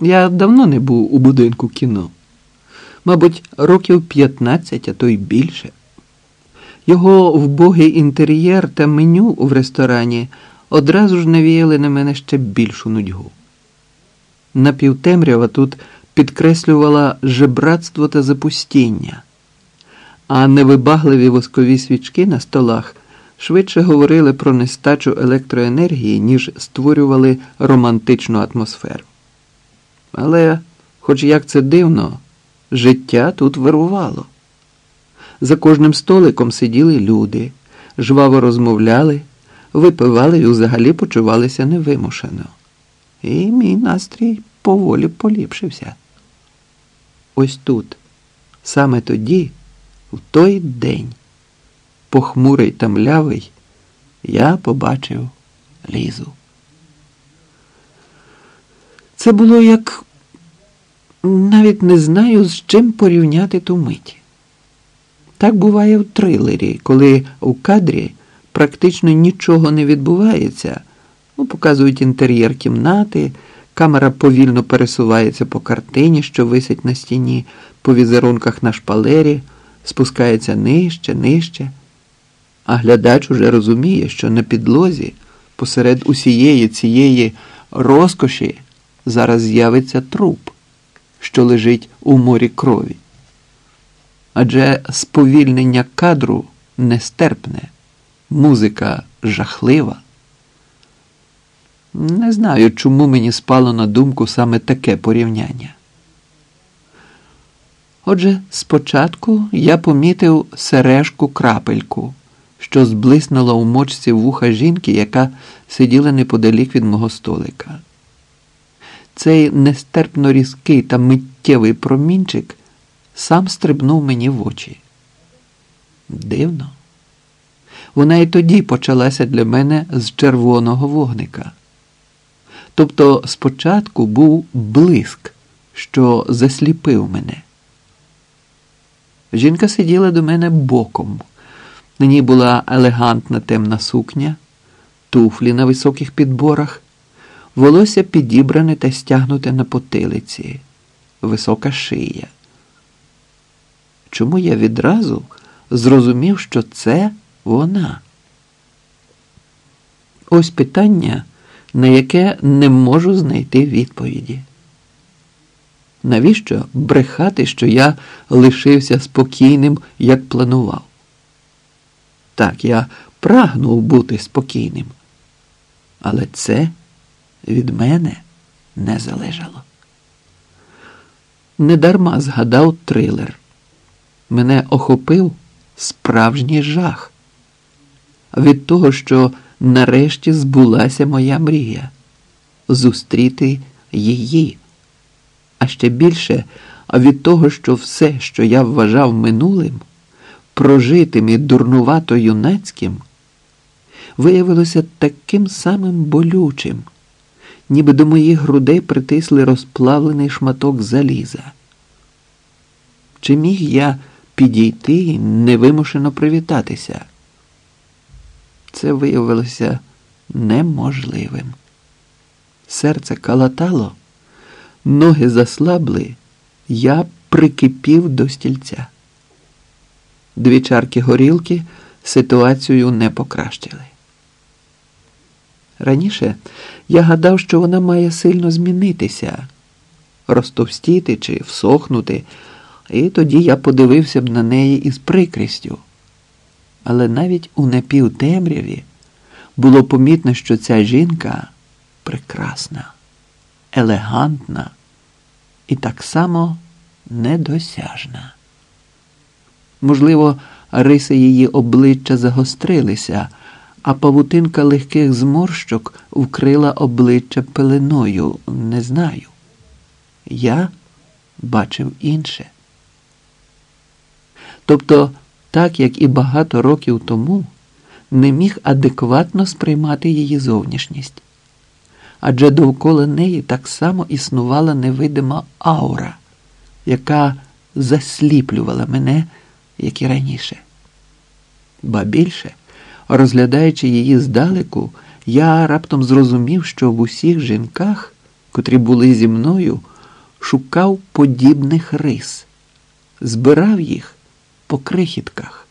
Я давно не був у будинку кіно. Мабуть, років 15, а то й більше. Його вбогий інтер'єр та меню в ресторані одразу ж навіяли на мене ще більшу нудьгу. Напівтемрява тут підкреслювала жебратство та запустіння, а невибагливі воскові свічки на столах швидше говорили про нестачу електроенергії, ніж створювали романтичну атмосферу. Але, хоч як це дивно, життя тут вирувало. За кожним столиком сиділи люди, жваво розмовляли, випивали і взагалі почувалися невимушено. І мій настрій поволі поліпшився. Ось тут, саме тоді, в той день, похмурий та млявий, я побачив лізу. Це було як навіть не знаю, з чим порівняти ту мить. Так буває в трилері, коли у кадрі практично нічого не відбувається. Ну, Показують інтер'єр кімнати, камера повільно пересувається по картині, що висить на стіні, по візерунках на шпалері, спускається нижче, нижче. А глядач уже розуміє, що на підлозі, посеред усієї цієї розкоші, зараз з'явиться труп, що лежить у морі крові адже сповільнення кадру нестерпне, музика жахлива. Не знаю, чому мені спало на думку саме таке порівняння. Отже, спочатку я помітив сережку крапельку, що зблиснула у мочці вуха жінки, яка сиділа неподалік від мого столика. Цей нестерпно різкий та миттєвий промінчик сам стрибнув мені в очі. Дивно. Вона і тоді почалася для мене з червоного вогника. Тобто спочатку був блиск, що засліпив мене. Жінка сиділа до мене боком. На ній була елегантна темна сукня, туфлі на високих підборах, волосся підібране та стягнуте на потилиці, висока шия чому я відразу зрозумів, що це вона. Ось питання, на яке не можу знайти відповіді. Навіщо брехати, що я лишився спокійним, як планував? Так, я прагнув бути спокійним, але це від мене не залежало. Недарма згадав трилер мене охопив справжній жах від того, що нарешті збулася моя мрія зустріти її, а ще більше від того, що все, що я вважав минулим, прожитим і дурнувато юнацьким, виявилося таким самим болючим, ніби до моїх грудей притисли розплавлений шматок заліза. Чи міг я підійти і невимушено привітатися. Це виявилося неможливим. Серце калатало, ноги заслабли, я прикипів до стільця. Дві чарки горілки ситуацію не покращили. Раніше я гадав, що вона має сильно змінитися, розтовстіти чи всохнути. І тоді я подивився б на неї із прикрістю. Але навіть у напівтемряві було помітно, що ця жінка прекрасна, елегантна і так само недосяжна. Можливо, риси її обличчя загострилися, а павутинка легких зморщок вкрила обличчя пеленою. Не знаю. Я бачив інше. Тобто, так як і багато років тому, не міг адекватно сприймати її зовнішність. Адже довкола неї так само існувала невидима аура, яка засліплювала мене, як і раніше. Ба більше, розглядаючи її здалеку, я раптом зрозумів, що в усіх жінках, котрі були зі мною, шукав подібних рис, збирав їх по крихітках.